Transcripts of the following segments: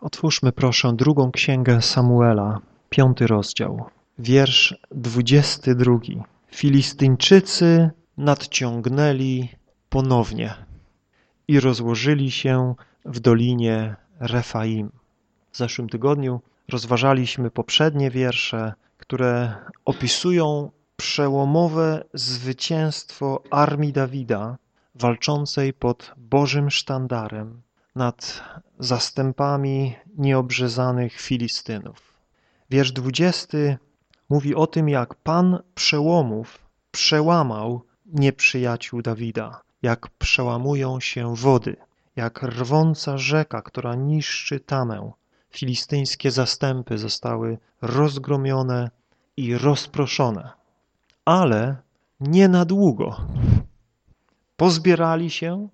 Otwórzmy proszę drugą księgę Samuela, piąty rozdział, wiersz dwudziesty drugi. Filistyńczycy nadciągnęli ponownie i rozłożyli się w dolinie Refaim. W zeszłym tygodniu rozważaliśmy poprzednie wiersze, które opisują przełomowe zwycięstwo armii Dawida walczącej pod Bożym sztandarem nad zastępami nieobrzezanych Filistynów. Wiersz 20 mówi o tym, jak Pan przełomów przełamał nieprzyjaciół Dawida, jak przełamują się wody, jak rwąca rzeka, która niszczy tamę. Filistyńskie zastępy zostały rozgromione i rozproszone, ale nie na długo. Pozbierali się,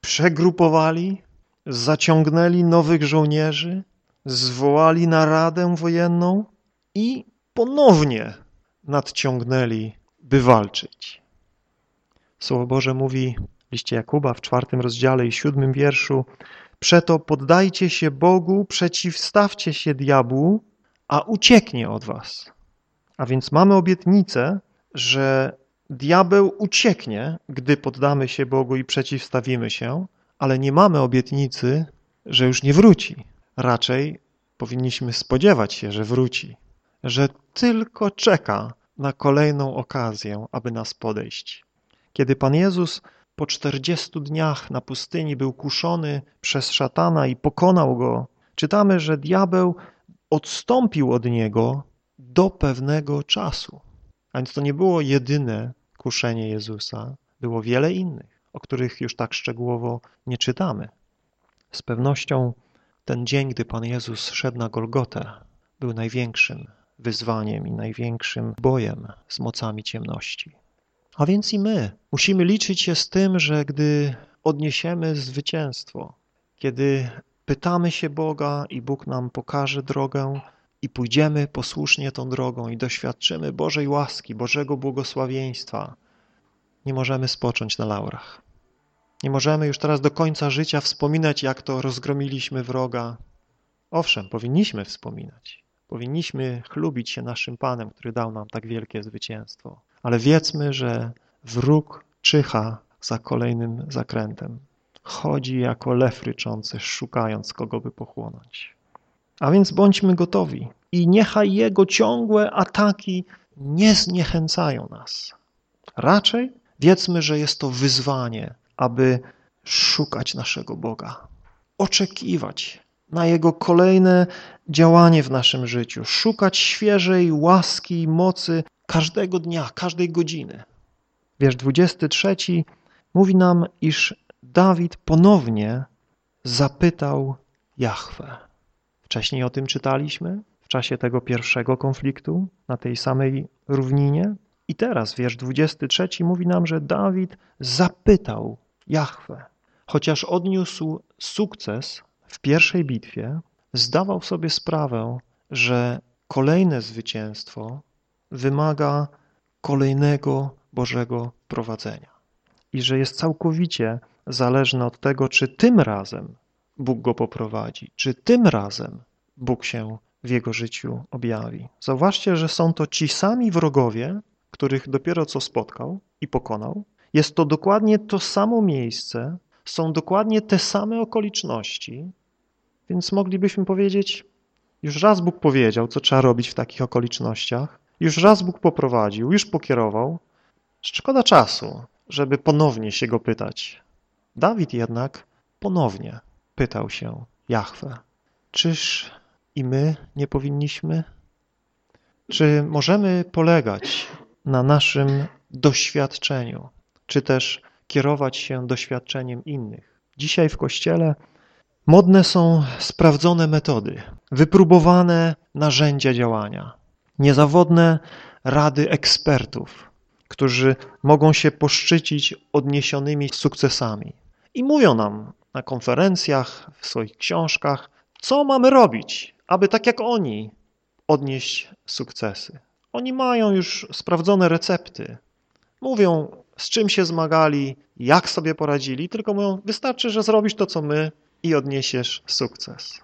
przegrupowali, zaciągnęli nowych żołnierzy, zwołali naradę wojenną i ponownie nadciągnęli, by walczyć. Słowo Boże mówi w liście Jakuba w czwartym rozdziale i siódmym wierszu Przeto poddajcie się Bogu, przeciwstawcie się diabłu, a ucieknie od was. A więc mamy obietnicę, że diabeł ucieknie, gdy poddamy się Bogu i przeciwstawimy się, ale nie mamy obietnicy, że już nie wróci. Raczej powinniśmy spodziewać się, że wróci, że tylko czeka na kolejną okazję, aby nas podejść. Kiedy Pan Jezus po czterdziestu dniach na pustyni był kuszony przez szatana i pokonał go, czytamy, że diabeł odstąpił od niego do pewnego czasu. A więc to nie było jedyne kuszenie Jezusa, było wiele innych, o których już tak szczegółowo nie czytamy. Z pewnością ten dzień, gdy Pan Jezus szedł na Golgotę, był największym wyzwaniem i największym bojem z mocami ciemności. A więc i my musimy liczyć się z tym, że gdy odniesiemy zwycięstwo, kiedy pytamy się Boga i Bóg nam pokaże drogę i pójdziemy posłusznie tą drogą i doświadczymy Bożej łaski, Bożego błogosławieństwa, nie możemy spocząć na laurach. Nie możemy już teraz do końca życia wspominać, jak to rozgromiliśmy wroga. Owszem, powinniśmy wspominać. Powinniśmy chlubić się naszym Panem, który dał nam tak wielkie zwycięstwo. Ale wiedzmy, że wróg czyha za kolejnym zakrętem. Chodzi jako lew ryczący, szukając kogo by pochłonąć. A więc bądźmy gotowi i niechaj jego ciągłe ataki nie zniechęcają nas. Raczej wiedzmy, że jest to wyzwanie, aby szukać naszego Boga, oczekiwać na Jego kolejne działanie w naszym życiu, szukać świeżej łaski i mocy każdego dnia, każdej godziny. Wiersz 23 mówi nam, iż Dawid ponownie zapytał Jahwe. Wcześniej o tym czytaliśmy, w czasie tego pierwszego konfliktu na tej samej równinie. I teraz wiersz 23 mówi nam, że Dawid zapytał Jahwe. Chociaż odniósł sukces w pierwszej bitwie, zdawał sobie sprawę, że kolejne zwycięstwo wymaga kolejnego Bożego prowadzenia i że jest całkowicie zależne od tego, czy tym razem Bóg go poprowadzi, czy tym razem Bóg się w jego życiu objawi. Zauważcie, że są to ci sami wrogowie, których dopiero co spotkał i pokonał. Jest to dokładnie to samo miejsce, są dokładnie te same okoliczności, więc moglibyśmy powiedzieć, już raz Bóg powiedział, co trzeba robić w takich okolicznościach, już raz Bóg poprowadził, już pokierował. Szkoda czasu, żeby ponownie się go pytać. Dawid jednak ponownie pytał się Jahwe, czyż i my nie powinniśmy? Czy możemy polegać na naszym doświadczeniu, czy też kierować się doświadczeniem innych? Dzisiaj w Kościele modne są sprawdzone metody, wypróbowane narzędzia działania, niezawodne rady ekspertów, którzy mogą się poszczycić odniesionymi sukcesami. I mówią nam na konferencjach, w swoich książkach, co mamy robić, aby tak jak oni odnieść sukcesy. Oni mają już sprawdzone recepty. Mówią, z czym się zmagali, jak sobie poradzili, tylko mówią, wystarczy, że zrobisz to, co my i odniesiesz sukces.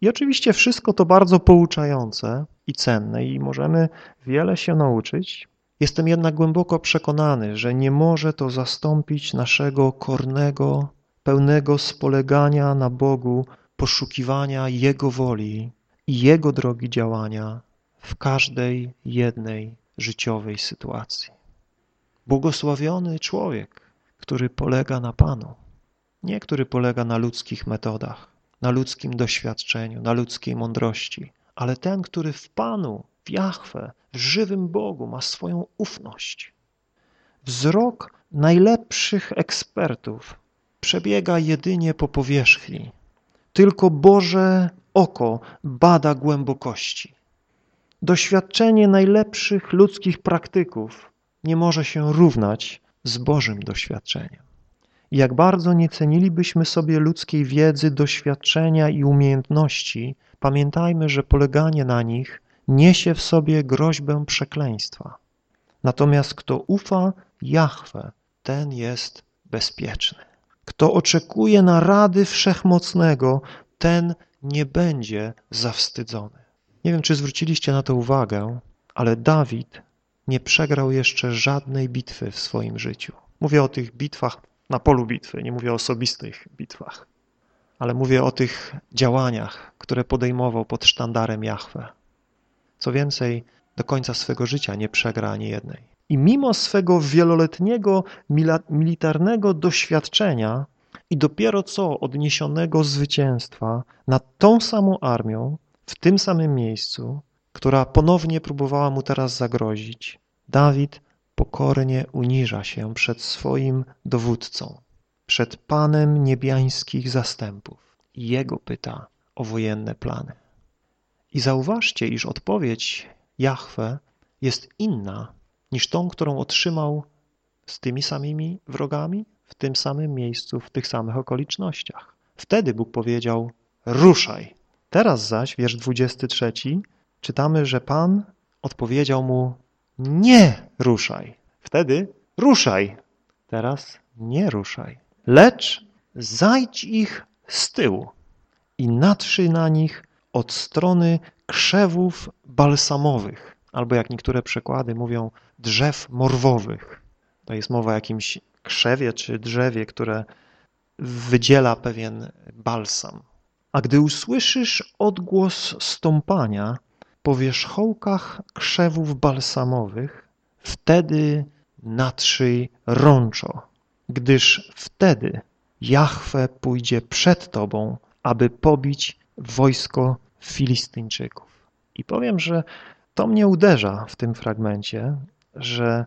I oczywiście wszystko to bardzo pouczające i cenne i możemy wiele się nauczyć. Jestem jednak głęboko przekonany, że nie może to zastąpić naszego kornego, pełnego spolegania na Bogu, poszukiwania Jego woli i Jego drogi działania w każdej jednej życiowej sytuacji. Błogosławiony człowiek, który polega na Panu, nie który polega na ludzkich metodach, na ludzkim doświadczeniu, na ludzkiej mądrości, ale ten, który w Panu, w Jahwe, w żywym Bogu ma swoją ufność. Wzrok najlepszych ekspertów przebiega jedynie po powierzchni. Tylko Boże oko bada głębokości. Doświadczenie najlepszych ludzkich praktyków nie może się równać z Bożym doświadczeniem. Jak bardzo nie cenilibyśmy sobie ludzkiej wiedzy, doświadczenia i umiejętności, pamiętajmy, że poleganie na nich niesie w sobie groźbę przekleństwa. Natomiast kto ufa Jahwe, ten jest bezpieczny. Kto oczekuje na rady Wszechmocnego, ten nie będzie zawstydzony. Nie wiem, czy zwróciliście na to uwagę, ale Dawid nie przegrał jeszcze żadnej bitwy w swoim życiu. Mówię o tych bitwach na polu bitwy, nie mówię o osobistych bitwach, ale mówię o tych działaniach, które podejmował pod sztandarem Jahwe. Co więcej, do końca swego życia nie przegra ani jednej. I mimo swego wieloletniego militarnego doświadczenia i dopiero co odniesionego zwycięstwa nad tą samą armią, w tym samym miejscu, która ponownie próbowała mu teraz zagrozić, Dawid pokornie uniża się przed swoim dowódcą, przed Panem niebiańskich zastępów i Jego pyta o wojenne plany. I zauważcie, iż odpowiedź Jahwe jest inna niż tą, którą otrzymał z tymi samymi wrogami, w tym samym miejscu, w tych samych okolicznościach. Wtedy Bóg powiedział, ruszaj. Teraz zaś, wiersz 23, czytamy, że Pan odpowiedział mu, nie ruszaj. Wtedy ruszaj. Teraz nie ruszaj. Lecz zajdź ich z tyłu i natrzyj na nich od strony krzewów balsamowych, albo jak niektóre przekłady mówią, drzew morwowych. To jest mowa o jakimś krzewie czy drzewie, które wydziela pewien balsam. A gdy usłyszysz odgłos stąpania po wierzchołkach krzewów balsamowych, wtedy natrzyj rączo, gdyż wtedy Jahwe pójdzie przed tobą, aby pobić wojsko Filistyńczyków. I powiem, że to mnie uderza w tym fragmencie, że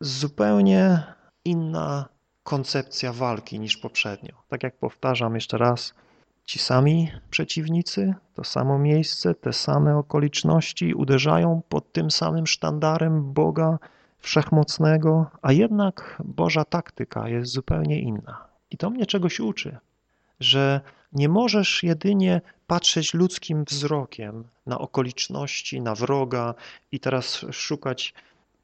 zupełnie inna koncepcja walki niż poprzednio. Tak jak powtarzam jeszcze raz, ci sami przeciwnicy, to samo miejsce, te same okoliczności uderzają pod tym samym sztandarem Boga Wszechmocnego, a jednak Boża taktyka jest zupełnie inna. I to mnie czegoś uczy, że nie możesz jedynie patrzeć ludzkim wzrokiem na okoliczności, na wroga i teraz szukać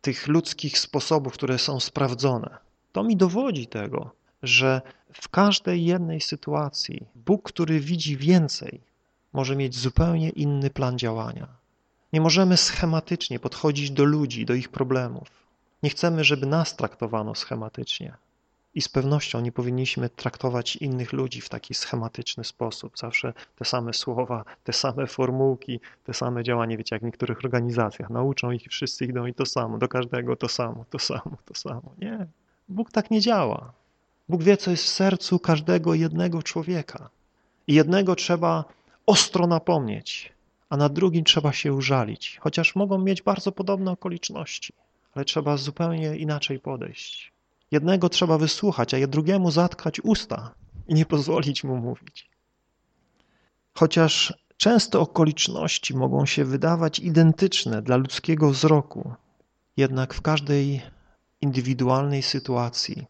tych ludzkich sposobów, które są sprawdzone. To mi dowodzi tego, że w każdej jednej sytuacji Bóg, który widzi więcej, może mieć zupełnie inny plan działania. Nie możemy schematycznie podchodzić do ludzi, do ich problemów. Nie chcemy, żeby nas traktowano schematycznie. I z pewnością nie powinniśmy traktować innych ludzi w taki schematyczny sposób. Zawsze te same słowa, te same formułki, te same działania, wiecie, jak w niektórych organizacjach. Nauczą ich wszyscy idą i to samo, do każdego to samo, to samo, to samo. Nie, Bóg tak nie działa. Bóg wie, co jest w sercu każdego jednego człowieka. I jednego trzeba ostro napomnieć, a na drugim trzeba się użalić, chociaż mogą mieć bardzo podobne okoliczności, ale trzeba zupełnie inaczej podejść. Jednego trzeba wysłuchać, a drugiemu zatkać usta i nie pozwolić mu mówić. Chociaż często okoliczności mogą się wydawać identyczne dla ludzkiego wzroku, jednak w każdej indywidualnej sytuacji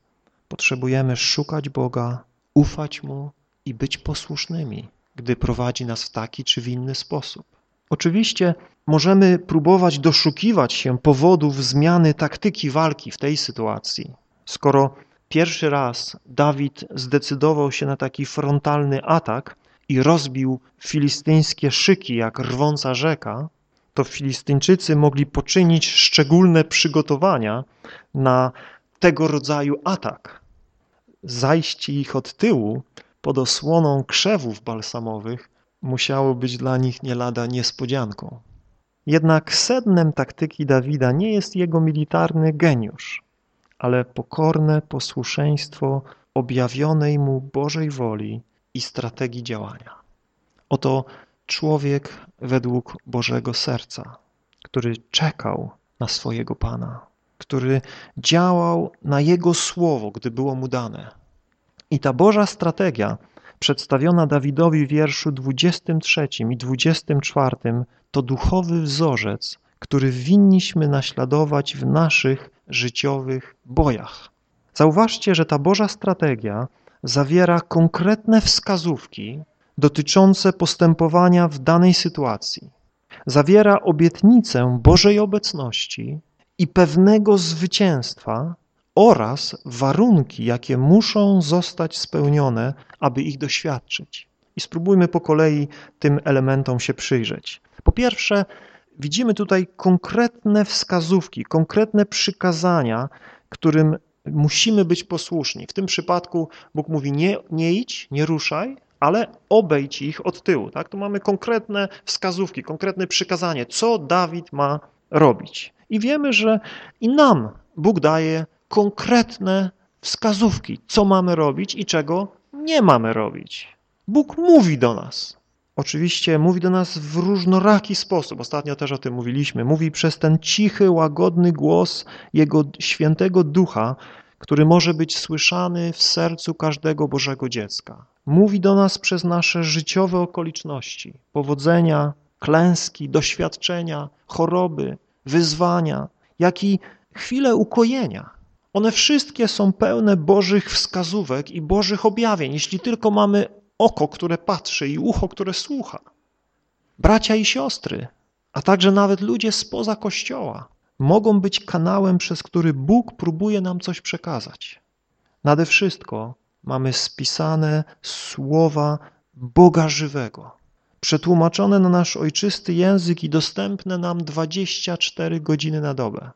potrzebujemy szukać Boga, ufać Mu i być posłusznymi, gdy prowadzi nas w taki czy w inny sposób. Oczywiście możemy próbować doszukiwać się powodów zmiany taktyki walki w tej sytuacji. Skoro pierwszy raz Dawid zdecydował się na taki frontalny atak, i rozbił filistyńskie szyki jak rwąca rzeka, to Filistyńczycy mogli poczynić szczególne przygotowania na tego rodzaju atak. Zajście ich od tyłu pod osłoną krzewów balsamowych musiało być dla nich nie lada niespodzianką. Jednak sednem taktyki Dawida nie jest jego militarny geniusz, ale pokorne posłuszeństwo objawionej mu Bożej woli i strategii działania. Oto człowiek według Bożego serca, który czekał na swojego Pana, który działał na Jego słowo, gdy było mu dane. I ta Boża strategia przedstawiona Dawidowi w wierszu 23 i 24 to duchowy wzorzec, który winniśmy naśladować w naszych życiowych bojach. Zauważcie, że ta Boża strategia zawiera konkretne wskazówki dotyczące postępowania w danej sytuacji. Zawiera obietnicę Bożej obecności i pewnego zwycięstwa oraz warunki, jakie muszą zostać spełnione, aby ich doświadczyć. I spróbujmy po kolei tym elementom się przyjrzeć. Po pierwsze, widzimy tutaj konkretne wskazówki, konkretne przykazania, którym musimy być posłuszni. W tym przypadku Bóg mówi nie, nie idź, nie ruszaj, ale obejdź ich od tyłu. Tak? Tu mamy konkretne wskazówki, konkretne przykazanie, co Dawid ma robić. I wiemy, że i nam Bóg daje konkretne wskazówki, co mamy robić i czego nie mamy robić. Bóg mówi do nas. Oczywiście mówi do nas w różnoraki sposób. Ostatnio też o tym mówiliśmy. Mówi przez ten cichy, łagodny głos Jego świętego ducha, który może być słyszany w sercu każdego Bożego dziecka. Mówi do nas przez nasze życiowe okoliczności, powodzenia, klęski, doświadczenia, choroby, wyzwania, jak i chwile ukojenia. One wszystkie są pełne Bożych wskazówek i Bożych objawień, jeśli tylko mamy oko, które patrzy i ucho, które słucha. Bracia i siostry, a także nawet ludzie spoza Kościoła mogą być kanałem, przez który Bóg próbuje nam coś przekazać. Nade wszystko mamy spisane słowa Boga żywego, przetłumaczone na nasz ojczysty język i dostępne nam 24 godziny na dobę.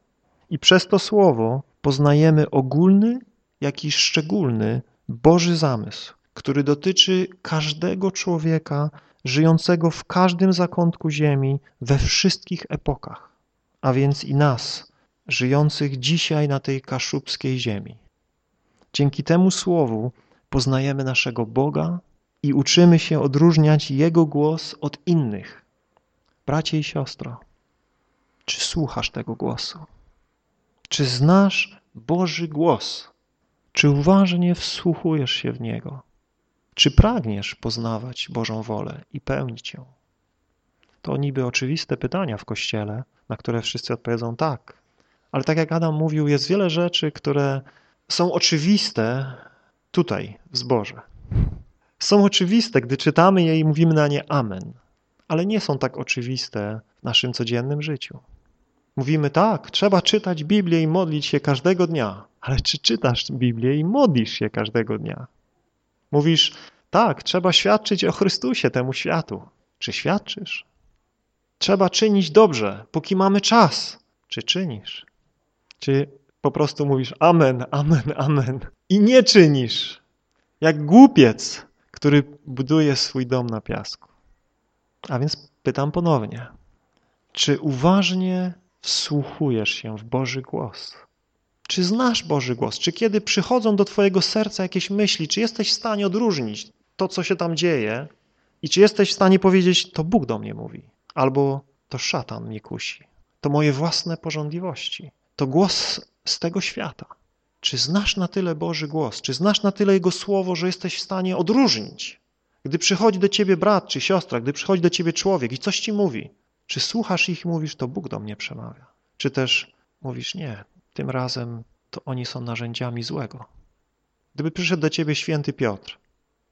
I przez to słowo poznajemy ogólny, jak i szczególny Boży zamysł, który dotyczy każdego człowieka żyjącego w każdym zakątku ziemi, we wszystkich epokach, a więc i nas, żyjących dzisiaj na tej kaszubskiej ziemi. Dzięki temu słowu poznajemy naszego Boga i uczymy się odróżniać Jego głos od innych. Bracie i siostro, czy słuchasz tego głosu? Czy znasz Boży głos? Czy uważnie wsłuchujesz się w Niego? Czy pragniesz poznawać Bożą wolę i pełnić ją? To niby oczywiste pytania w Kościele, na które wszyscy odpowiedzą tak. Ale tak jak Adam mówił, jest wiele rzeczy, które są oczywiste tutaj, w zborze. Są oczywiste, gdy czytamy je i mówimy na nie amen, ale nie są tak oczywiste w naszym codziennym życiu. Mówimy tak, trzeba czytać Biblię i modlić się każdego dnia, ale czy czytasz Biblię i modlisz się każdego dnia? Mówisz, tak, trzeba świadczyć o Chrystusie temu światu. Czy świadczysz? Trzeba czynić dobrze, póki mamy czas. Czy czynisz? Czy po prostu mówisz amen, amen, amen i nie czynisz? Jak głupiec, który buduje swój dom na piasku. A więc pytam ponownie, czy uważnie wsłuchujesz się w Boży głos? Czy znasz Boży głos? Czy kiedy przychodzą do twojego serca jakieś myśli, czy jesteś w stanie odróżnić to, co się tam dzieje i czy jesteś w stanie powiedzieć, to Bóg do mnie mówi, albo to szatan mnie kusi, to moje własne porządliwości, to głos z tego świata. Czy znasz na tyle Boży głos? Czy znasz na tyle Jego słowo, że jesteś w stanie odróżnić? Gdy przychodzi do ciebie brat czy siostra, gdy przychodzi do ciebie człowiek i coś ci mówi, czy słuchasz ich i mówisz, to Bóg do mnie przemawia? Czy też mówisz, nie, tym razem to oni są narzędziami złego. Gdyby przyszedł do ciebie święty Piotr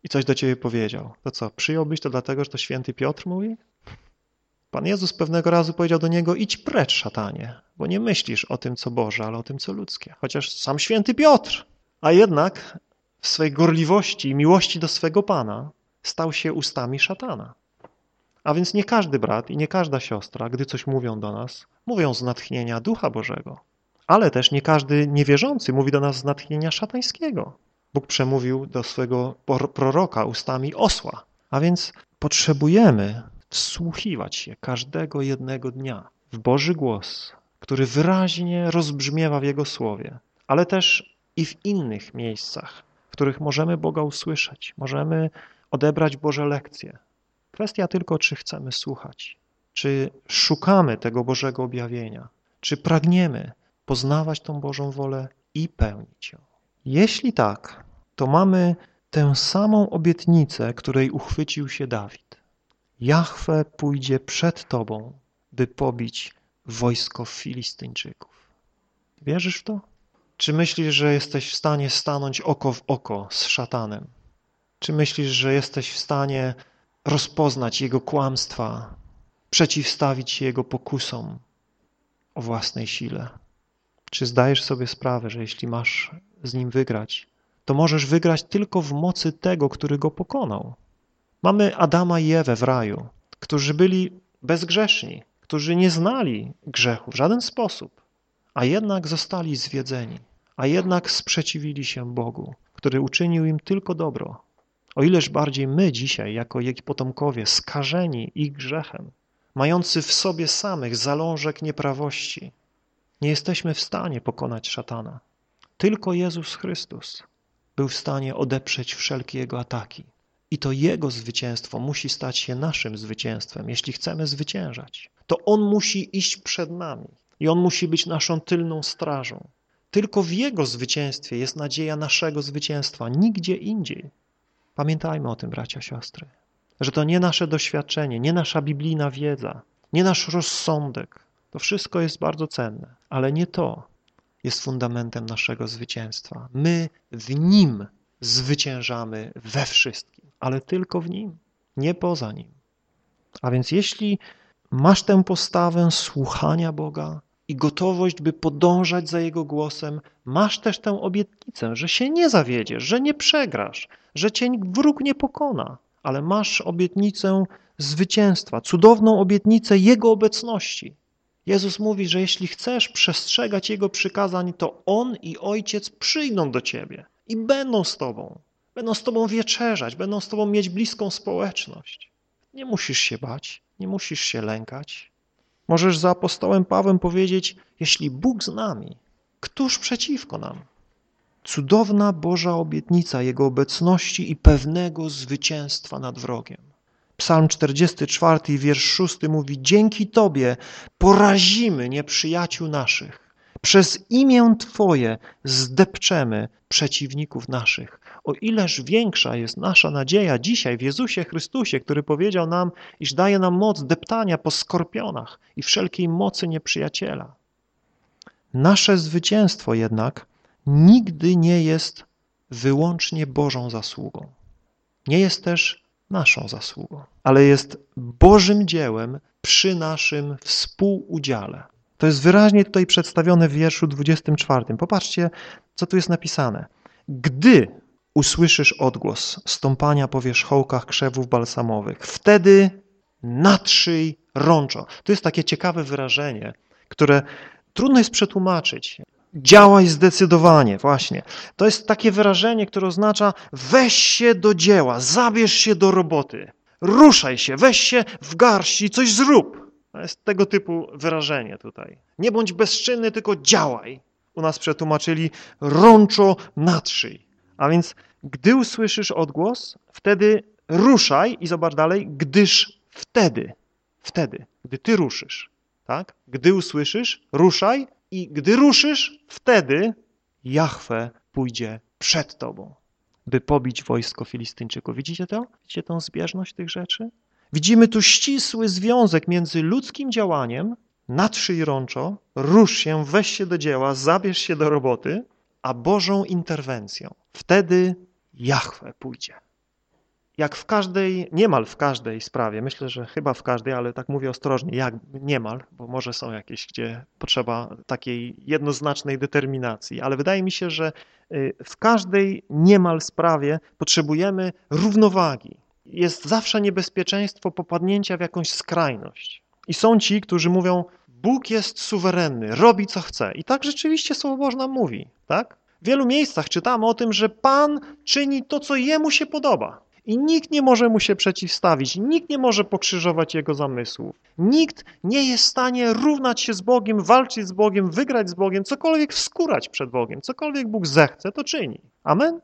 i coś do ciebie powiedział, to co, przyjąłbyś to dlatego, że to święty Piotr mówi? Pan Jezus pewnego razu powiedział do niego, idź precz, szatanie, bo nie myślisz o tym, co Boże, ale o tym, co ludzkie. Chociaż sam święty Piotr, a jednak w swej gorliwości i miłości do swego Pana stał się ustami szatana. A więc nie każdy brat i nie każda siostra, gdy coś mówią do nas, mówią z natchnienia Ducha Bożego. Ale też nie każdy niewierzący mówi do nas z natchnienia szatańskiego. Bóg przemówił do swego proroka ustami osła. A więc potrzebujemy wsłuchiwać się każdego jednego dnia w Boży głos, który wyraźnie rozbrzmiewa w Jego słowie, ale też i w innych miejscach, w których możemy Boga usłyszeć, możemy odebrać Boże lekcje. Kwestia tylko, czy chcemy słuchać, czy szukamy tego Bożego objawienia, czy pragniemy poznawać tą Bożą wolę i pełnić ją. Jeśli tak, to mamy tę samą obietnicę, której uchwycił się Dawid. Jahwe pójdzie przed Tobą, by pobić wojsko Filistyńczyków. Wierzysz w to? Czy myślisz, że jesteś w stanie stanąć oko w oko z szatanem? Czy myślisz, że jesteś w stanie rozpoznać jego kłamstwa, przeciwstawić się jego pokusom o własnej sile? Czy zdajesz sobie sprawę, że jeśli masz z nim wygrać, to możesz wygrać tylko w mocy tego, który go pokonał? Mamy Adama i Ewę w raju, którzy byli bezgrzeszni, którzy nie znali grzechu w żaden sposób, a jednak zostali zwiedzeni, a jednak sprzeciwili się Bogu, który uczynił im tylko dobro. O ileż bardziej my dzisiaj, jako jego potomkowie, skażeni ich grzechem, mający w sobie samych zalążek nieprawości, nie jesteśmy w stanie pokonać szatana. Tylko Jezus Chrystus był w stanie odeprzeć wszelkie jego ataki. I to Jego zwycięstwo musi stać się naszym zwycięstwem, jeśli chcemy zwyciężać. To On musi iść przed nami i On musi być naszą tylną strażą. Tylko w Jego zwycięstwie jest nadzieja naszego zwycięstwa, nigdzie indziej. Pamiętajmy o tym, bracia, siostry, że to nie nasze doświadczenie, nie nasza biblijna wiedza, nie nasz rozsądek. To wszystko jest bardzo cenne, ale nie to jest fundamentem naszego zwycięstwa. My w Nim zwyciężamy we wszystkim, ale tylko w Nim, nie poza Nim. A więc jeśli masz tę postawę słuchania Boga i gotowość, by podążać za Jego głosem, masz też tę obietnicę, że się nie zawiedziesz, że nie przegrasz, że cię wróg nie pokona, ale masz obietnicę zwycięstwa, cudowną obietnicę Jego obecności. Jezus mówi, że jeśli chcesz przestrzegać Jego przykazań, to On i Ojciec przyjdą do Ciebie i będą z Tobą. Będą z Tobą wieczerzać, będą z Tobą mieć bliską społeczność. Nie musisz się bać, nie musisz się lękać. Możesz za apostołem Pawłem powiedzieć, jeśli Bóg z nami, któż przeciwko nam? Cudowna Boża obietnica Jego obecności i pewnego zwycięstwa nad wrogiem. Psalm 44, wiersz 6 mówi, dzięki Tobie porazimy nieprzyjaciół naszych. Przez imię Twoje zdepczemy przeciwników naszych. O ileż większa jest nasza nadzieja dzisiaj w Jezusie Chrystusie, który powiedział nam, iż daje nam moc deptania po skorpionach i wszelkiej mocy nieprzyjaciela. Nasze zwycięstwo jednak nigdy nie jest wyłącznie Bożą zasługą. Nie jest też naszą zasługą, ale jest Bożym dziełem przy naszym współudziale. To jest wyraźnie tutaj przedstawione w wierszu 24. Popatrzcie, co tu jest napisane. Gdy usłyszysz odgłos stąpania po wierzchołkach krzewów balsamowych, wtedy natrzyj rączo. To jest takie ciekawe wyrażenie, które trudno jest przetłumaczyć. Działaj zdecydowanie, właśnie. To jest takie wyrażenie, które oznacza weź się do dzieła, zabierz się do roboty, ruszaj się, weź się w garść i coś zrób. To jest tego typu wyrażenie tutaj. Nie bądź bezczynny, tylko działaj. U nas przetłumaczyli rączo natrzyj. A więc gdy usłyszysz odgłos, wtedy ruszaj i zobacz dalej, gdyż wtedy, wtedy, gdy ty ruszysz, tak? Gdy usłyszysz, ruszaj i gdy ruszysz, wtedy Jahwe pójdzie przed tobą, by pobić wojsko Filistyńczyków. Widzicie to? Widzicie tą zbieżność tych rzeczy? Widzimy tu ścisły związek między ludzkim działaniem, natrzyj rączo, rusz się, weź się do dzieła, zabierz się do roboty, a Bożą interwencją. Wtedy Jahwe pójdzie. Jak w każdej, niemal w każdej sprawie, myślę, że chyba w każdej, ale tak mówię ostrożnie, jak niemal, bo może są jakieś, gdzie potrzeba takiej jednoznacznej determinacji, ale wydaje mi się, że y, w każdej niemal sprawie potrzebujemy równowagi jest zawsze niebezpieczeństwo popadnięcia w jakąś skrajność. I są ci, którzy mówią, Bóg jest suwerenny, robi co chce. I tak rzeczywiście Słowo Boże nam mówi, tak? W wielu miejscach czytamy o tym, że Pan czyni to, co Jemu się podoba. I nikt nie może mu się przeciwstawić, nikt nie może pokrzyżować jego zamysłów. Nikt nie jest w stanie równać się z Bogiem, walczyć z Bogiem, wygrać z Bogiem, cokolwiek wskórać przed Bogiem, cokolwiek Bóg zechce, to czyni. Amen?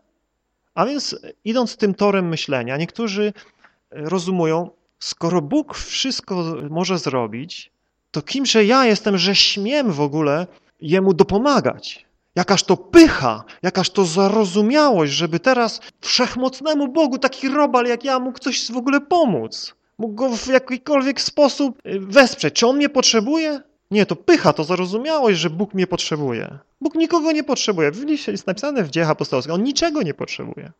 A więc idąc tym torem myślenia, niektórzy rozumują, skoro Bóg wszystko może zrobić, to kimże ja jestem, że śmiem w ogóle Jemu dopomagać? Jakaż to pycha, jakaż to zarozumiałość, żeby teraz wszechmocnemu Bogu taki robal jak ja mógł coś w ogóle pomóc. Mógł go w jakikolwiek sposób y, wesprzeć. Czy on mnie potrzebuje? Nie, to pycha, to zarozumiałość, że Bóg mnie potrzebuje. Bóg nikogo nie potrzebuje. W liście jest napisane w dziejach apostolskich, on niczego nie potrzebuje.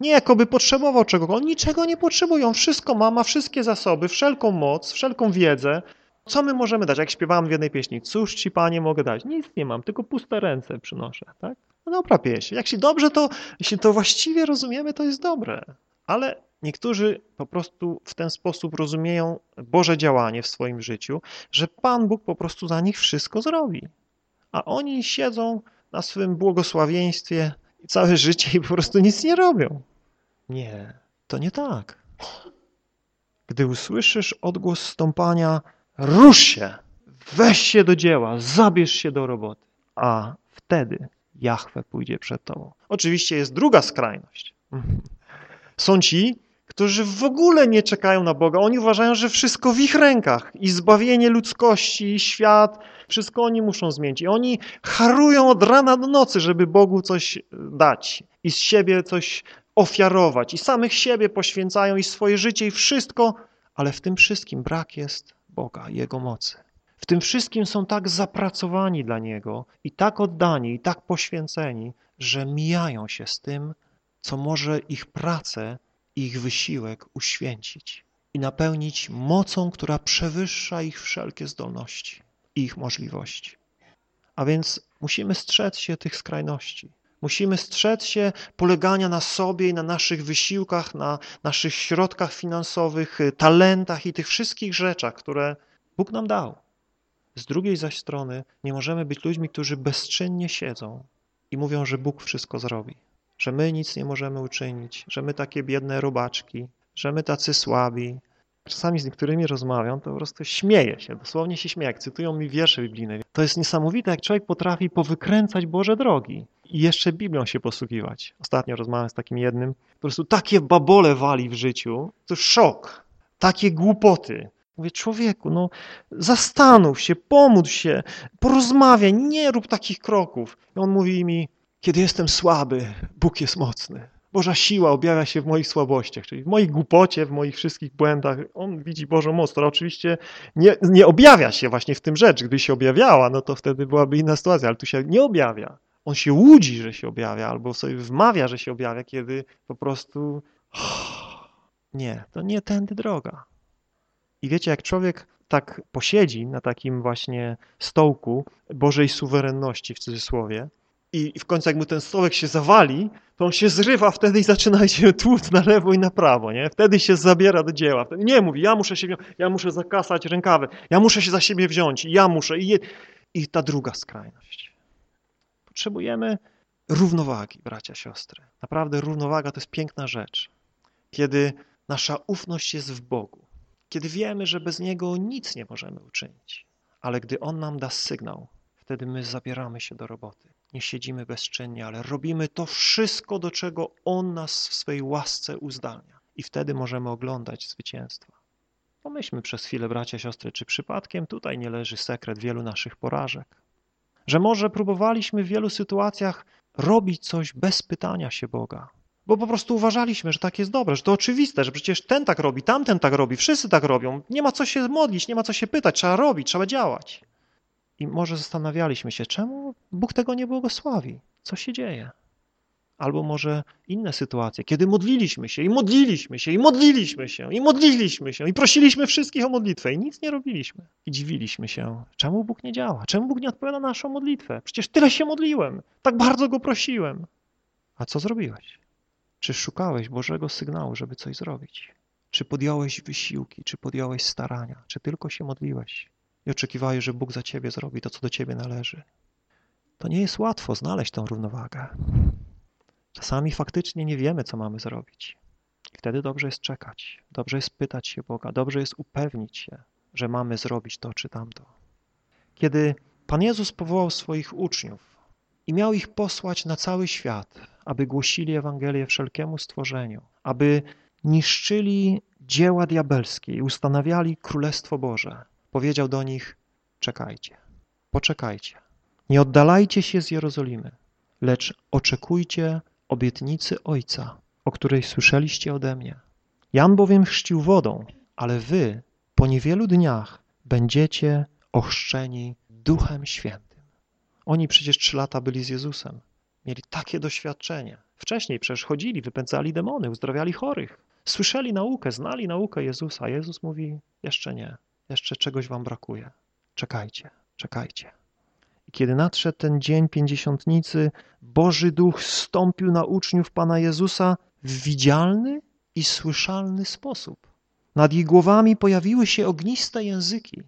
Nie jakoby potrzebował czegoś, on niczego nie potrzebuje, on wszystko ma, ma wszystkie zasoby, wszelką moc, wszelką wiedzę, co my możemy dać? Jak śpiewałem w jednej pieśni, cóż ci, Panie, mogę dać? Nic nie mam, tylko puste ręce przynoszę, tak? No dobra pieśń. Jak się dobrze to, jeśli to właściwie rozumiemy, to jest dobre. Ale niektórzy po prostu w ten sposób rozumieją Boże działanie w swoim życiu, że Pan Bóg po prostu za nich wszystko zrobi. A oni siedzą na swym błogosławieństwie całe życie i po prostu nic nie robią. Nie, to nie tak. Gdy usłyszysz odgłos stąpania Rusz się, weź się do dzieła, zabierz się do roboty, a wtedy Jahwe pójdzie przed tobą. Oczywiście jest druga skrajność. Są ci, którzy w ogóle nie czekają na Boga. Oni uważają, że wszystko w ich rękach i zbawienie ludzkości, i świat, wszystko oni muszą zmienić. I oni harują od rana do nocy, żeby Bogu coś dać i z siebie coś ofiarować. I samych siebie poświęcają i swoje życie i wszystko, ale w tym wszystkim brak jest Boga, Jego mocy. W tym wszystkim są tak zapracowani dla Niego i tak oddani, i tak poświęceni, że mijają się z tym, co może ich pracę ich wysiłek uświęcić i napełnić mocą, która przewyższa ich wszelkie zdolności i ich możliwości. A więc musimy strzec się tych skrajności. Musimy strzec się polegania na sobie i na naszych wysiłkach, na naszych środkach finansowych, y, talentach i tych wszystkich rzeczach, które Bóg nam dał. Z drugiej zaś strony nie możemy być ludźmi, którzy bezczynnie siedzą i mówią, że Bóg wszystko zrobi, że my nic nie możemy uczynić, że my takie biedne robaczki, że my tacy słabi. Czasami z niektórymi rozmawiam, to po prostu śmieję się, dosłownie się śmieję, jak cytują mi wiersze biblijne. To jest niesamowite, jak człowiek potrafi powykręcać Boże drogi i jeszcze Biblią się posługiwać. Ostatnio rozmawiałem z takim jednym, po prostu takie babole wali w życiu, to szok, takie głupoty. Mówię, człowieku, no zastanów się, pomódl się, porozmawiaj, nie rób takich kroków. I on mówi mi, kiedy jestem słaby, Bóg jest mocny. Boża siła objawia się w moich słabościach, czyli w mojej głupocie, w moich wszystkich błędach. On widzi Bożą moc, która oczywiście nie, nie objawia się właśnie w tym rzecz. Gdy się objawiała, no to wtedy byłaby inna sytuacja, ale tu się nie objawia. On się łudzi, że się objawia, albo sobie wmawia, że się objawia, kiedy po prostu nie, to nie tędy droga. I wiecie, jak człowiek tak posiedzi na takim właśnie stołku Bożej suwerenności w cudzysłowie i w końcu jak mu ten stołek się zawali, to on się zrywa wtedy i zaczyna się tłuc na lewo i na prawo, nie? Wtedy się zabiera do dzieła. Wtedy nie mówi, ja muszę się, ja muszę zakasać rękawy, ja muszę się za siebie wziąć, ja muszę. I, je... I ta druga skrajność. Potrzebujemy równowagi, bracia, siostry. Naprawdę równowaga to jest piękna rzecz. Kiedy nasza ufność jest w Bogu, kiedy wiemy, że bez Niego nic nie możemy uczynić, ale gdy On nam da sygnał, wtedy my zabieramy się do roboty. Nie siedzimy bezczynnie, ale robimy to wszystko, do czego On nas w swej łasce uzdalnia. I wtedy możemy oglądać zwycięstwa. Pomyślmy przez chwilę, bracia, siostry, czy przypadkiem tutaj nie leży sekret wielu naszych porażek. Że może próbowaliśmy w wielu sytuacjach robić coś bez pytania się Boga, bo po prostu uważaliśmy, że tak jest dobre, że to oczywiste, że przecież ten tak robi, tamten tak robi, wszyscy tak robią, nie ma co się modlić, nie ma co się pytać, trzeba robić, trzeba działać. I może zastanawialiśmy się, czemu Bóg tego nie błogosławi? Co się dzieje? Albo może inne sytuacje, kiedy modliliśmy się i modliliśmy się i modliliśmy się i modliliśmy się i prosiliśmy wszystkich o modlitwę i nic nie robiliśmy. I dziwiliśmy się, czemu Bóg nie działa, czemu Bóg nie odpowiada na naszą modlitwę. Przecież tyle się modliłem, tak bardzo Go prosiłem. A co zrobiłeś? Czy szukałeś Bożego sygnału, żeby coś zrobić? Czy podjąłeś wysiłki, czy podjąłeś starania, czy tylko się modliłeś i oczekiwałeś, że Bóg za ciebie zrobi to, co do ciebie należy. To nie jest łatwo znaleźć tą równowagę. Czasami faktycznie nie wiemy, co mamy zrobić. Wtedy dobrze jest czekać, dobrze jest pytać się Boga, dobrze jest upewnić się, że mamy zrobić to czy tamto. Kiedy Pan Jezus powołał swoich uczniów i miał ich posłać na cały świat, aby głosili Ewangelię wszelkiemu stworzeniu, aby niszczyli dzieła diabelskie i ustanawiali Królestwo Boże, powiedział do nich, czekajcie, poczekajcie, nie oddalajcie się z Jerozolimy, lecz oczekujcie obietnicy Ojca, o której słyszeliście ode mnie. Jan bowiem chrzcił wodą, ale wy po niewielu dniach będziecie ochrzczeni Duchem Świętym. Oni przecież trzy lata byli z Jezusem. Mieli takie doświadczenie. Wcześniej przecież chodzili, wypędzali demony, uzdrawiali chorych. Słyszeli naukę, znali naukę Jezusa. Jezus mówi, jeszcze nie, jeszcze czegoś wam brakuje. Czekajcie, czekajcie. Kiedy nadszedł ten dzień pięćdziesiątnicy, Boży Duch stąpił na uczniów Pana Jezusa w widzialny i słyszalny sposób. Nad ich głowami pojawiły się ogniste języki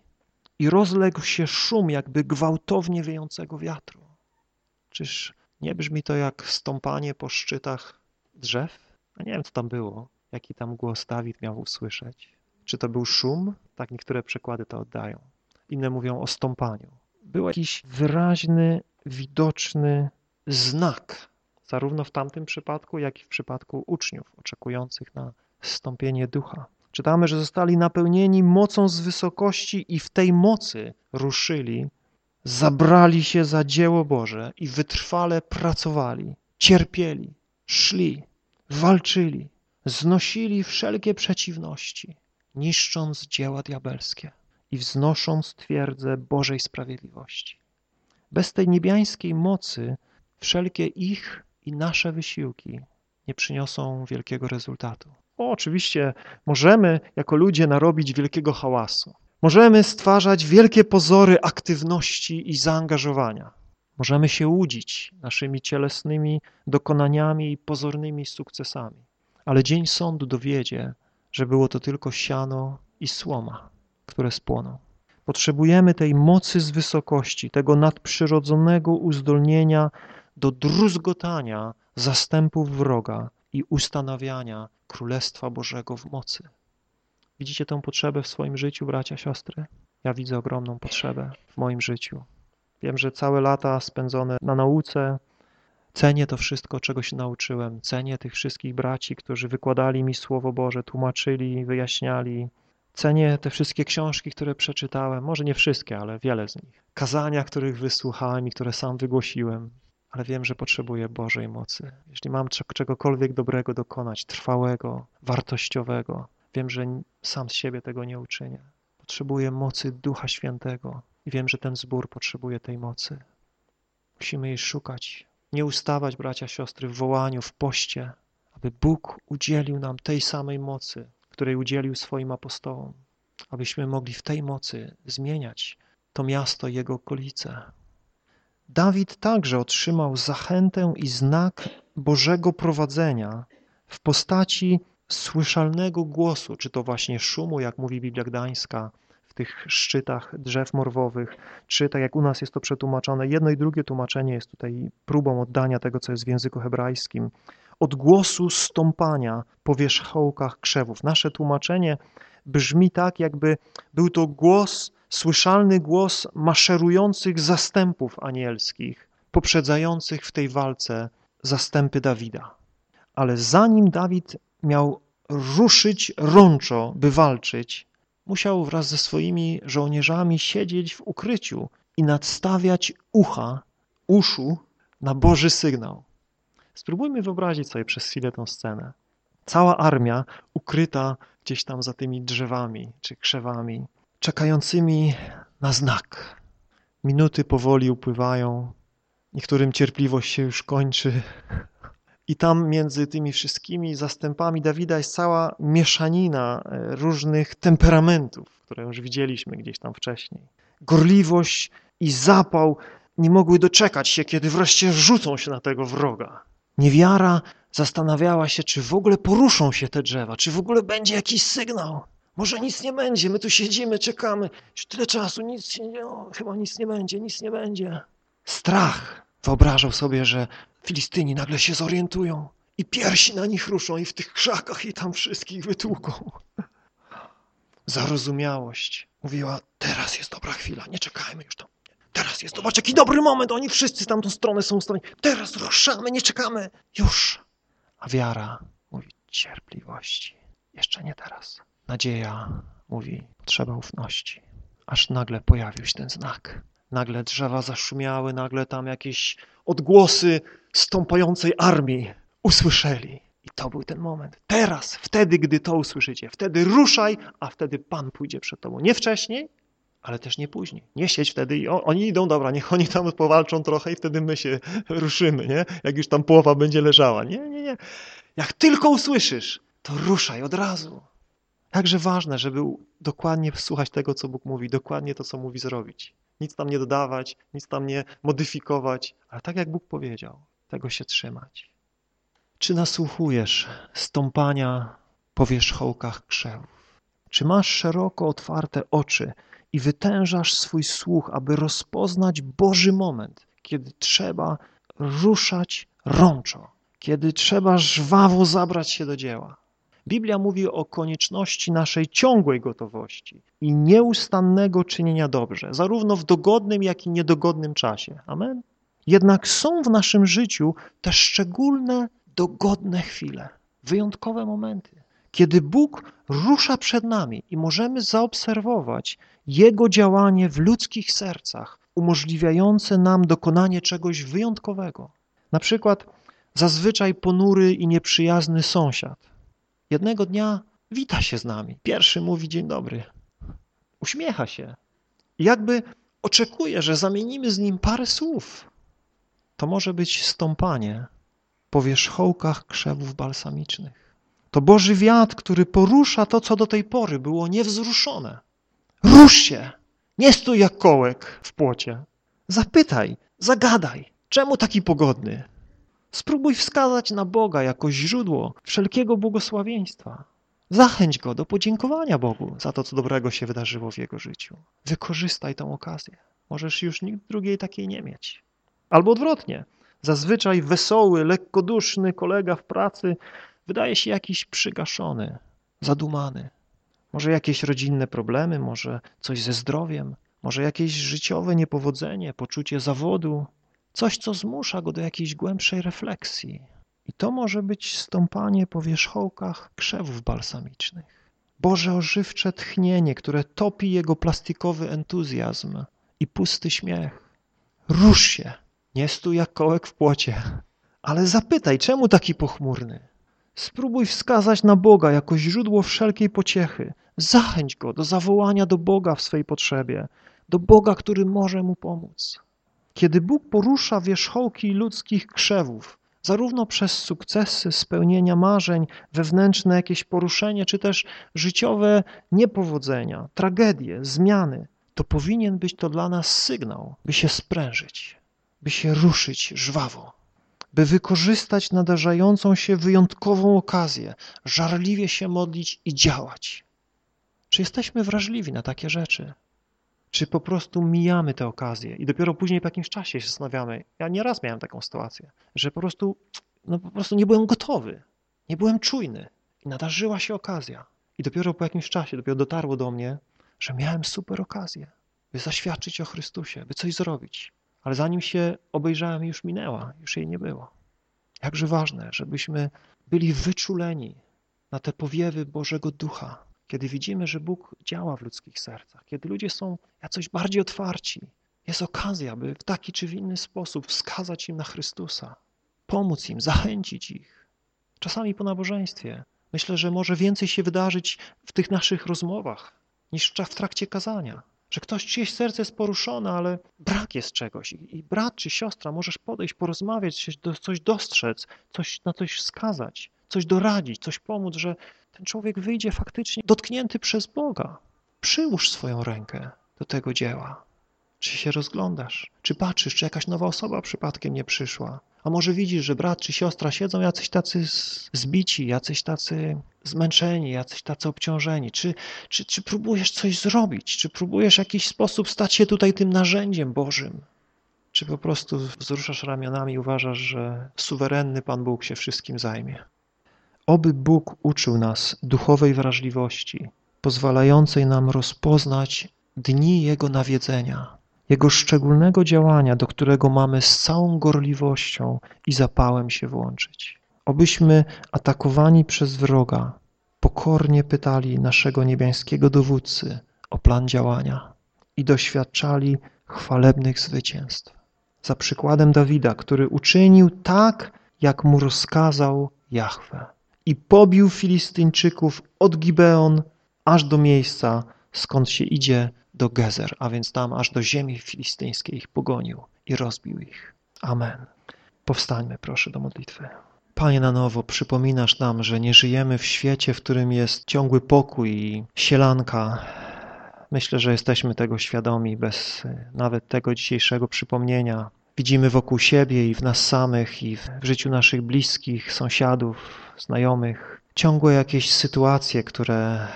i rozległ się szum jakby gwałtownie wiejącego wiatru. Czyż nie brzmi to jak stąpanie po szczytach drzew? A nie wiem, co tam było, jaki tam głos Dawid miał usłyszeć. Czy to był szum? Tak niektóre przekłady to oddają. Inne mówią o stąpaniu. Był jakiś wyraźny, widoczny znak, zarówno w tamtym przypadku, jak i w przypadku uczniów oczekujących na stąpienie ducha. Czytamy, że zostali napełnieni mocą z wysokości i w tej mocy ruszyli, zabrali się za dzieło Boże i wytrwale pracowali, cierpieli, szli, walczyli, znosili wszelkie przeciwności, niszcząc dzieła diabelskie i wznosząc twierdzę Bożej sprawiedliwości. Bez tej niebiańskiej mocy wszelkie ich i nasze wysiłki nie przyniosą wielkiego rezultatu. O, oczywiście możemy jako ludzie narobić wielkiego hałasu. Możemy stwarzać wielkie pozory aktywności i zaangażowania. Możemy się łudzić naszymi cielesnymi dokonaniami i pozornymi sukcesami. Ale dzień sądu dowiedzie, że było to tylko siano i słoma, które spłoną. Potrzebujemy tej mocy z wysokości, tego nadprzyrodzonego uzdolnienia do druzgotania zastępów wroga i ustanawiania Królestwa Bożego w mocy. Widzicie tę potrzebę w swoim życiu, bracia, siostry? Ja widzę ogromną potrzebę w moim życiu. Wiem, że całe lata spędzone na nauce, cenię to wszystko, czego się nauczyłem. Cenię tych wszystkich braci, którzy wykładali mi Słowo Boże, tłumaczyli, wyjaśniali. Cenię te wszystkie książki, które przeczytałem. Może nie wszystkie, ale wiele z nich. Kazania, których wysłuchałem i które sam wygłosiłem ale wiem, że potrzebuję Bożej mocy. Jeśli mam czegokolwiek dobrego dokonać, trwałego, wartościowego, wiem, że sam z siebie tego nie uczynię. Potrzebuję mocy Ducha Świętego i wiem, że ten zbór potrzebuje tej mocy. Musimy jej szukać, nie ustawać, bracia, siostry, w wołaniu, w poście, aby Bóg udzielił nam tej samej mocy, której udzielił swoim apostołom, abyśmy mogli w tej mocy zmieniać to miasto i jego okolice. Dawid także otrzymał zachętę i znak Bożego prowadzenia w postaci słyszalnego głosu, czy to właśnie szumu, jak mówi Biblia Gdańska, w tych szczytach drzew morwowych, czy tak jak u nas jest to przetłumaczone, jedno i drugie tłumaczenie jest tutaj próbą oddania tego, co jest w języku hebrajskim, od głosu stąpania po wierzchołkach krzewów. Nasze tłumaczenie brzmi tak, jakby był to głos słyszalny głos maszerujących zastępów anielskich, poprzedzających w tej walce zastępy Dawida. Ale zanim Dawid miał ruszyć rączo, by walczyć, musiał wraz ze swoimi żołnierzami siedzieć w ukryciu i nadstawiać ucha, uszu na Boży sygnał. Spróbujmy wyobrazić sobie przez chwilę tę scenę. Cała armia ukryta gdzieś tam za tymi drzewami czy krzewami, czekającymi na znak. Minuty powoli upływają, niektórym cierpliwość się już kończy. I tam między tymi wszystkimi zastępami Dawida jest cała mieszanina e, różnych temperamentów, które już widzieliśmy gdzieś tam wcześniej. Gorliwość i zapał nie mogły doczekać się, kiedy wreszcie rzucą się na tego wroga. Niewiara Zastanawiała się, czy w ogóle poruszą się te drzewa, czy w ogóle będzie jakiś sygnał. Może nic nie będzie, my tu siedzimy, czekamy. Już tyle czasu, nic się nie, chyba nic nie będzie, nic nie będzie. Strach. Wyobrażał sobie, że Filistyni nagle się zorientują i piersi na nich ruszą i w tych krzakach i tam wszystkich wytłuką. Zarozumiałość. Mówiła, teraz jest dobra chwila, nie czekajmy już tam. Teraz jest, zobacz jaki dobry moment, oni wszyscy tam tą stronę są ustawieni. Teraz ruszamy, nie czekamy, już. A wiara mówi cierpliwości, jeszcze nie teraz. Nadzieja mówi potrzeba ufności. Aż nagle pojawił się ten znak. Nagle drzewa zaszumiały, nagle tam jakieś odgłosy stąpającej armii usłyszeli. I to był ten moment. Teraz, wtedy, gdy to usłyszycie, wtedy ruszaj, a wtedy Pan pójdzie przed tobą. Nie wcześniej, ale też nie później. Nie siedź wtedy i oni idą, dobra, niech oni tam powalczą trochę i wtedy my się ruszymy, nie? Jak już tam połowa będzie leżała. Nie, nie, nie. Jak tylko usłyszysz, to ruszaj od razu. Jakże ważne, żeby dokładnie słuchać tego, co Bóg mówi, dokładnie to, co mówi zrobić. Nic tam nie dodawać, nic tam nie modyfikować, ale tak jak Bóg powiedział, tego się trzymać. Czy nasłuchujesz stąpania po wierzchołkach krzewów? Czy masz szeroko otwarte oczy i wytężasz swój słuch, aby rozpoznać Boży moment, kiedy trzeba ruszać rączo, kiedy trzeba żwawo zabrać się do dzieła? Biblia mówi o konieczności naszej ciągłej gotowości i nieustannego czynienia dobrze, zarówno w dogodnym, jak i niedogodnym czasie. Amen? Jednak są w naszym życiu te szczególne, dogodne chwile, wyjątkowe momenty, kiedy Bóg rusza przed nami i możemy zaobserwować Jego działanie w ludzkich sercach, umożliwiające nam dokonanie czegoś wyjątkowego. Na przykład zazwyczaj ponury i nieprzyjazny sąsiad Jednego dnia wita się z nami. Pierwszy mówi dzień dobry. Uśmiecha się. jakby oczekuje, że zamienimy z nim parę słów. To może być stąpanie po wierzchołkach krzewów balsamicznych. To Boży wiatr, który porusza to, co do tej pory było niewzruszone. Rusz się! Nie stój jak kołek w płocie. Zapytaj, zagadaj, czemu taki pogodny? Spróbuj wskazać na Boga jako źródło wszelkiego błogosławieństwa. Zachęć Go do podziękowania Bogu za to, co dobrego się wydarzyło w Jego życiu. Wykorzystaj tę okazję. Możesz już nikt drugiej takiej nie mieć. Albo odwrotnie. Zazwyczaj wesoły, lekkoduszny kolega w pracy wydaje się jakiś przygaszony, zadumany. Może jakieś rodzinne problemy, może coś ze zdrowiem, może jakieś życiowe niepowodzenie, poczucie zawodu, Coś, co zmusza go do jakiejś głębszej refleksji. I to może być stąpanie po wierzchołkach krzewów balsamicznych. Boże ożywcze tchnienie, które topi jego plastikowy entuzjazm i pusty śmiech. Rusz się, nie stój jak kołek w płocie, ale zapytaj, czemu taki pochmurny? Spróbuj wskazać na Boga jako źródło wszelkiej pociechy. Zachęć Go do zawołania do Boga w swej potrzebie, do Boga, który może mu pomóc. Kiedy Bóg porusza wierzchołki ludzkich krzewów, zarówno przez sukcesy, spełnienia marzeń, wewnętrzne jakieś poruszenie, czy też życiowe niepowodzenia, tragedie, zmiany, to powinien być to dla nas sygnał, by się sprężyć, by się ruszyć żwawo, by wykorzystać nadarzającą się wyjątkową okazję, żarliwie się modlić i działać. Czy jesteśmy wrażliwi na takie rzeczy? czy po prostu mijamy te okazje i dopiero później po jakimś czasie się zastanawiamy. Ja nieraz miałem taką sytuację, że po prostu, no po prostu nie byłem gotowy, nie byłem czujny i nadarzyła się okazja. I dopiero po jakimś czasie, dopiero dotarło do mnie, że miałem super okazję, by zaświadczyć o Chrystusie, by coś zrobić. Ale zanim się obejrzałem, już minęła, już jej nie było. Jakże ważne, żebyśmy byli wyczuleni na te powiewy Bożego Ducha, kiedy widzimy, że Bóg działa w ludzkich sercach, kiedy ludzie są jakoś bardziej otwarci, jest okazja, by w taki czy w inny sposób wskazać im na Chrystusa, pomóc im, zachęcić ich. Czasami po nabożeństwie myślę, że może więcej się wydarzyć w tych naszych rozmowach niż w trakcie kazania. Że ktoś, czyjeś serce jest poruszone, ale brak jest czegoś. I brat czy siostra możesz podejść, porozmawiać, coś dostrzec, coś na coś wskazać, coś doradzić, coś pomóc, że ten człowiek wyjdzie faktycznie dotknięty przez Boga. Przyłóż swoją rękę do tego dzieła. Czy się rozglądasz? Czy patrzysz, czy jakaś nowa osoba przypadkiem nie przyszła? A może widzisz, że brat czy siostra siedzą jacyś tacy zbici, jacyś tacy zmęczeni, jacyś tacy obciążeni? Czy, czy, czy próbujesz coś zrobić? Czy próbujesz w jakiś sposób stać się tutaj tym narzędziem Bożym? Czy po prostu wzruszasz ramionami i uważasz, że suwerenny Pan Bóg się wszystkim zajmie? Oby Bóg uczył nas duchowej wrażliwości, pozwalającej nam rozpoznać dni Jego nawiedzenia, Jego szczególnego działania, do którego mamy z całą gorliwością i zapałem się włączyć. Obyśmy atakowani przez wroga pokornie pytali naszego niebiańskiego dowódcy o plan działania i doświadczali chwalebnych zwycięstw. Za przykładem Dawida, który uczynił tak, jak mu rozkazał Jahwe i pobił Filistyńczyków od Gibeon aż do miejsca, skąd się idzie do Gezer, a więc tam aż do ziemi filistyńskiej ich pogonił i rozbił ich. Amen. Powstańmy proszę do modlitwy. Panie, na nowo przypominasz nam, że nie żyjemy w świecie, w którym jest ciągły pokój i sielanka. Myślę, że jesteśmy tego świadomi bez nawet tego dzisiejszego przypomnienia. Widzimy wokół siebie i w nas samych, i w życiu naszych bliskich, sąsiadów, znajomych ciągłe jakieś sytuacje, które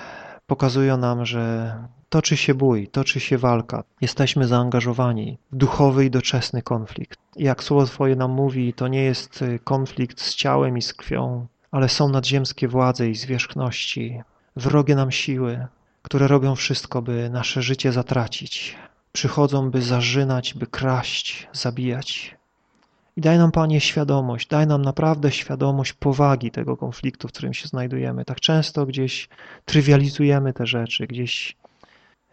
pokazują nam, że toczy się bój, toczy się walka. Jesteśmy zaangażowani w duchowy i doczesny konflikt. Jak słowo Twoje nam mówi, to nie jest konflikt z ciałem i z krwią, ale są nadziemskie władze i zwierzchności, wrogie nam siły, które robią wszystko, by nasze życie zatracić. Przychodzą, by zarzynać, by kraść, zabijać. I daj nam, Panie, świadomość, daj nam naprawdę świadomość powagi tego konfliktu, w którym się znajdujemy. Tak często gdzieś trywializujemy te rzeczy, gdzieś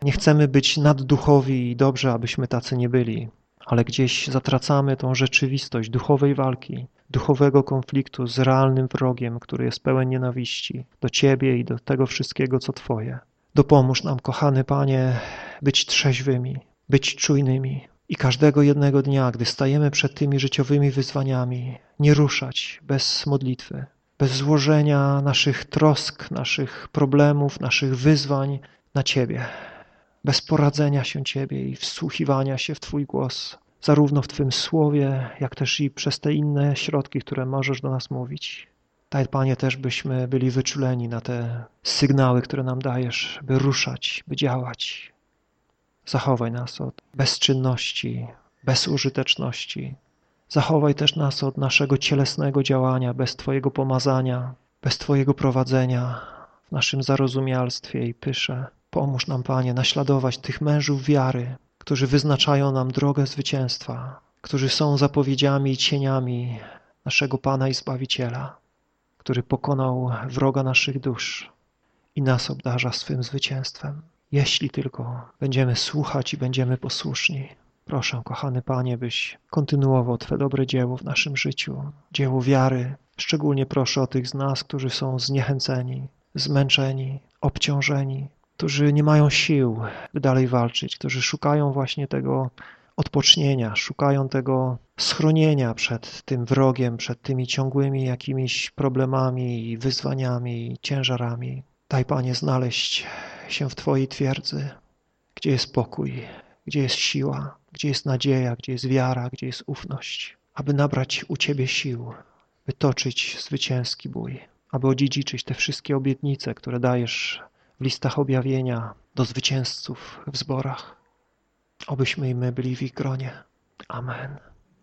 nie chcemy być nadduchowi i dobrze, abyśmy tacy nie byli, ale gdzieś zatracamy tą rzeczywistość duchowej walki, duchowego konfliktu z realnym wrogiem, który jest pełen nienawiści do Ciebie i do tego wszystkiego, co Twoje. Dopomóż nam, kochany Panie, być trzeźwymi, być czujnymi, i każdego jednego dnia, gdy stajemy przed tymi życiowymi wyzwaniami, nie ruszać bez modlitwy, bez złożenia naszych trosk, naszych problemów, naszych wyzwań na Ciebie, bez poradzenia się Ciebie i wsłuchiwania się w Twój głos, zarówno w Twym słowie, jak też i przez te inne środki, które możesz do nas mówić. Daj, Panie, też byśmy byli wyczuleni na te sygnały, które nam dajesz, by ruszać, by działać, Zachowaj nas od bezczynności, bezużyteczności. Zachowaj też nas od naszego cielesnego działania bez Twojego pomazania, bez Twojego prowadzenia w naszym zarozumialstwie i pysze. Pomóż nam, Panie, naśladować tych mężów wiary, którzy wyznaczają nam drogę zwycięstwa, którzy są zapowiedziami i cieniami naszego Pana i Zbawiciela, który pokonał wroga naszych dusz i nas obdarza swym zwycięstwem jeśli tylko będziemy słuchać i będziemy posłuszni. Proszę, kochany Panie, byś kontynuował Twe dobre dzieło w naszym życiu, dzieło wiary. Szczególnie proszę o tych z nas, którzy są zniechęceni, zmęczeni, obciążeni, którzy nie mają sił, by dalej walczyć, którzy szukają właśnie tego odpocznienia, szukają tego schronienia przed tym wrogiem, przed tymi ciągłymi jakimiś problemami wyzwaniami ciężarami. Daj, Panie, znaleźć się w Twojej twierdzy, gdzie jest pokój, gdzie jest siła, gdzie jest nadzieja, gdzie jest wiara, gdzie jest ufność, aby nabrać u Ciebie sił, by toczyć zwycięski bój, aby odziedziczyć te wszystkie obietnice, które dajesz w listach objawienia do zwycięzców w zborach. Obyśmy i my byli w ich gronie. Amen.